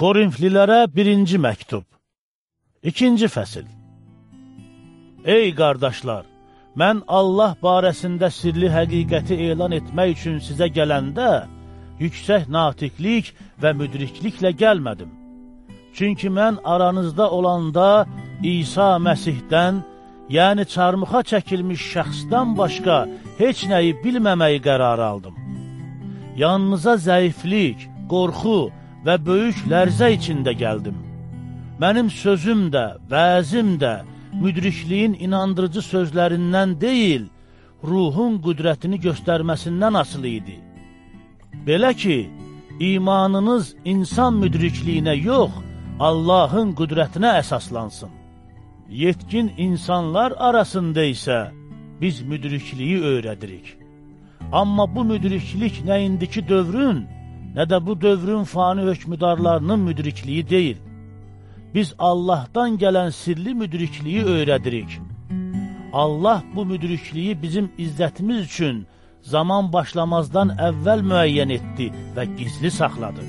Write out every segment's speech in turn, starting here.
Korinflilərə birinci məktub İkinci fəsil Ey qardaşlar, mən Allah barəsində sirli həqiqəti elan etmək üçün sizə gələndə, yüksək natiqlik və müdrikliklə gəlmədim. Çünki mən aranızda olanda İsa Məsihdən, yəni çarmıxa çəkilmiş şəxsdən başqa heç nəyi bilməməyi qərar aldım. Yanınıza zəiflik, qorxu, və böyük lərzə içində gəldim. Mənim sözüm də, vəzim də müdrikliyin inandırıcı sözlərindən deyil, ruhun qüdrətini göstərməsindən asılı idi. Belə ki, imanınız insan müdrikliyinə yox, Allahın qüdrətinə əsaslansın. Yetkin insanlar arasında isə biz müdrikliyi öyrədirik. Amma bu müdriklik nə indiki dövrün, nə də bu dövrün fani hökmüdarlarının müdrikliyi deyil. Biz Allahdan gələn sirli müdrikliyi öyrədirik. Allah bu müdrikliyi bizim izzətimiz üçün zaman başlamazdan əvvəl müəyyən etdi və gizli saxladı.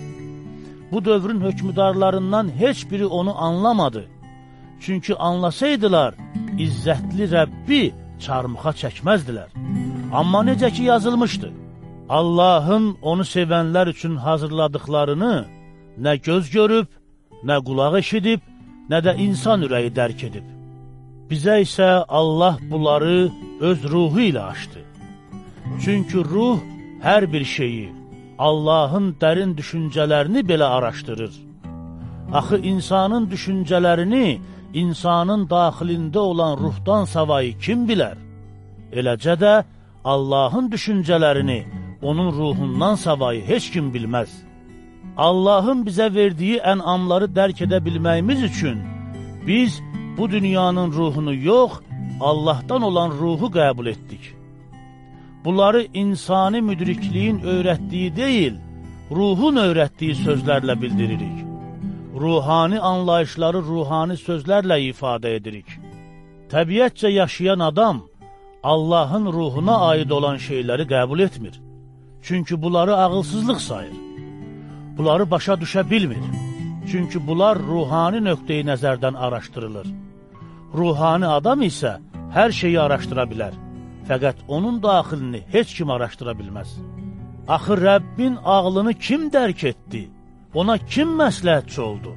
Bu dövrün hökmüdarlarından heç biri onu anlamadı. Çünki anlasaydılar, izzətli Rəbbi çarmıxa çəkməzdilər. Amma necə ki yazılmışdı, Allahın onu sevənlər üçün hazırladıqlarını nə göz görüb, nə qulaq eşidib, nə də insan ürəyi dərk edib. Bizə isə Allah bunları öz ruhu ilə açdı. Çünki ruh hər bir şeyi, Allahın dərin düşüncələrini belə araşdırır. Axı insanın düşüncələrini insanın daxilində olan ruhdan savayı kim bilər? Eləcə də Allahın düşüncələrini onun ruhundan savayı heç kim bilməz. Allahın bizə verdiyi ənamları dərk edə bilməyimiz üçün biz bu dünyanın ruhunu yox, Allahdan olan ruhu qəbul etdik. Bunları insani müdrikliyin öyrətdiyi deyil, ruhun öyrətdiyi sözlərlə bildiririk. Ruhani anlayışları ruhani sözlərlə ifadə edirik. Təbiətcə yaşayan adam Allahın ruhuna aid olan şeyləri qəbul etmir. Çünki bunları ağılsızlıq sayır. Bunları başa düşə bilmir. Çünki bunlar ruhani nöqteyi nəzərdən araşdırılır. Ruhani adam isə hər şeyi araşdıra bilər. Fəqət onun daxilini heç kim araşdıra bilməz. Axı Rəbbin ağlını kim dərk etdi? Ona kim məsləhətçi oldu?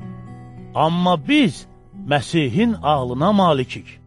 Amma biz Məsihin ağlına malikik.